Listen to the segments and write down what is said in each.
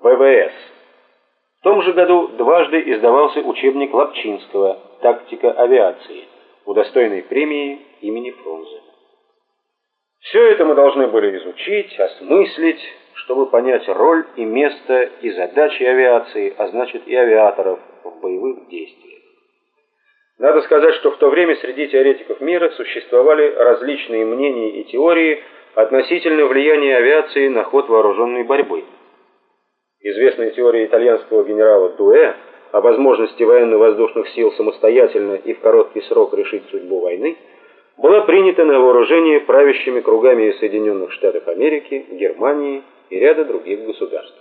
ВВС. В том же году дважды издавался учебник Лапчинского «Тактика авиации», удостоенный премии имени Фрунзе. Все это мы должны были изучить, осмыслить, чтобы понять роль и место и задачи авиации, а значит и авиаторов в боевых действиях. Надо сказать, что в то время среди теоретиков мира существовали различные мнения и теории относительно влияния авиации на ход вооруженной борьбы. Известная теория итальянского генерала Дуэ о возможности военно-воздушных сил самостоятельно и в короткий срок решить судьбу войны была принята на вооружение правящими кругами Соединенных Штатов Америки, Германии и ряда других государств.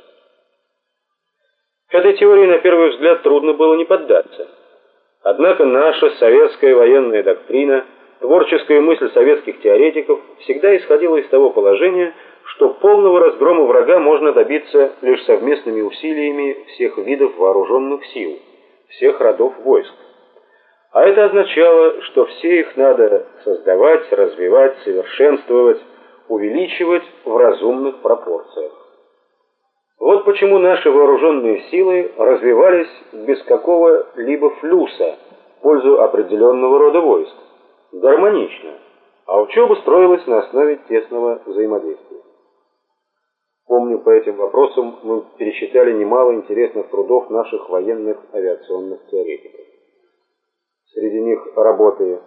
К этой теории на первый взгляд трудно было не поддаться. Однако наша советская военная доктрина, творческая мысль советских теоретиков всегда исходила из того положения, что полного разгрома врага можно добиться лишь совместными усилиями всех видов вооруженных сил, всех родов войск. А это означало, что все их надо создавать, развивать, совершенствовать, увеличивать в разумных пропорциях. Вот почему наши вооруженные силы развивались без какого-либо флюса в пользу определенного рода войск, гармонично, а учеба строилась на основе тесного взаимодействия. Помню, по этим вопросам мы пересчитали немало интересных трудов наших военных авиационных теоретиков. Среди них работы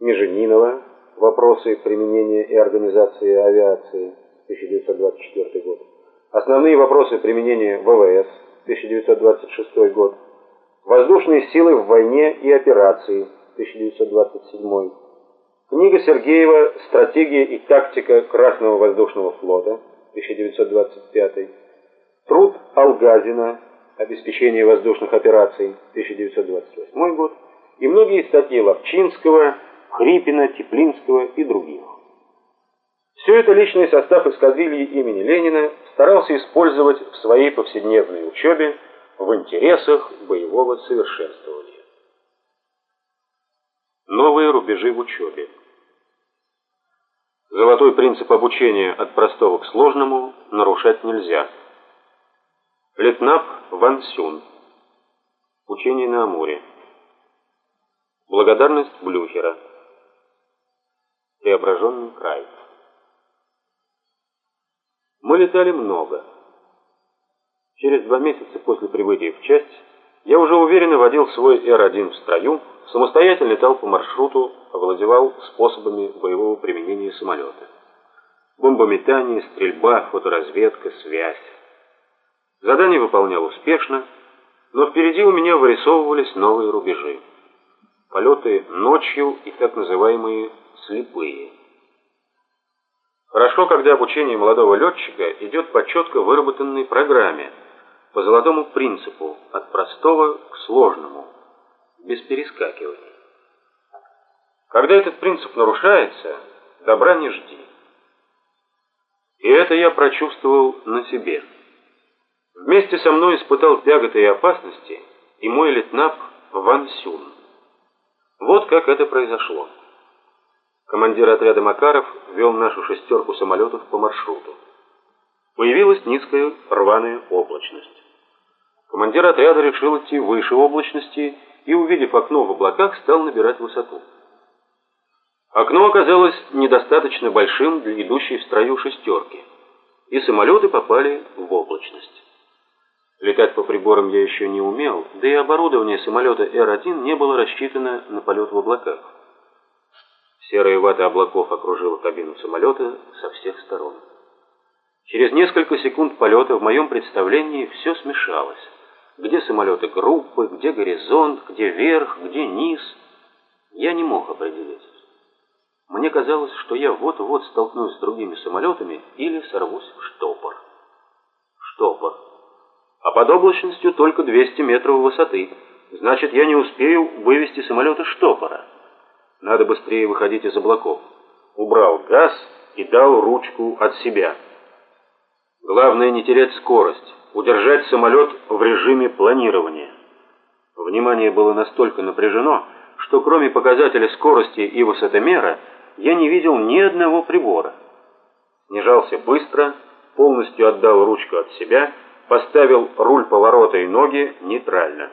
Меженинова «Вопросы применения и организации авиации» 1924 год, Основные вопросы применения ВВС 1926 год, Воздушные силы в войне и операции 1927 Книга Сергеева «Стратегия и тактика Красного воздушного флота» 1925 Труд Алгазина «Обеспечение воздушных операций» 1928 год и многие статьи Ловчинского, Хрипина, Теплинского и других. Все это личный состав эскадрильи имени Ленина старался использовать в своей повседневной учебе в интересах боевого совершенствования. Новые рубежи в учебе. Золотой принцип обучения от простого к сложному нарушать нельзя. Летнап Ван Сюн. Учение на Амуре. Благодарность Блюхера. Преображенный край. Мы летали много. Через два месяца после прибытия в часть я уже уверенно водил свой Р-1 в строю, самостоятельно летал по маршруту, овладевал способами боевого применения самолета. Бомбометание, стрельба, фоторазведка, связь. Задание выполнял успешно, но впереди у меня вырисовывались новые рубежи полеты ночью и так называемые слепые. Хорошо, когда обучение молодого летчика идет по четко выработанной программе, по золотому принципу, от простого к сложному, без перескакиваний. Когда этот принцип нарушается, добра не жди. И это я прочувствовал на себе. Вместе со мной испытал тяготы и опасности и мой летнап Ван Сюн. Вот как это произошло. Командир отряда Макаров вел нашу шестерку самолетов по маршруту. Появилась низкая рваная облачность. Командир отряда решил идти выше облачности и, увидев окно в облаках, стал набирать высоту. Окно оказалось недостаточно большим для идущей в строю шестерки, и самолеты попали в облачность. Летать по приборам я еще не умел, да и оборудование самолета Р-1 не было рассчитано на полет в облаках. Серая вата облаков окружила кабину самолета со всех сторон. Через несколько секунд полета в моем представлении все смешалось. Где самолеты группы, где горизонт, где верх, где низ. Я не мог определить. Мне казалось, что я вот-вот столкнусь с другими самолетами или сорвусь в штопор. Штопор а под облачностью только 200 метров высоты. Значит, я не успею вывести самолет из штопора. Надо быстрее выходить из облаков. Убрал газ и дал ручку от себя. Главное не терять скорость, удержать самолет в режиме планирования. Внимание было настолько напряжено, что кроме показателя скорости и высотомера, я не видел ни одного прибора. Снижался быстро, полностью отдал ручку от себя поставил руль поворота и ноги нейтрально.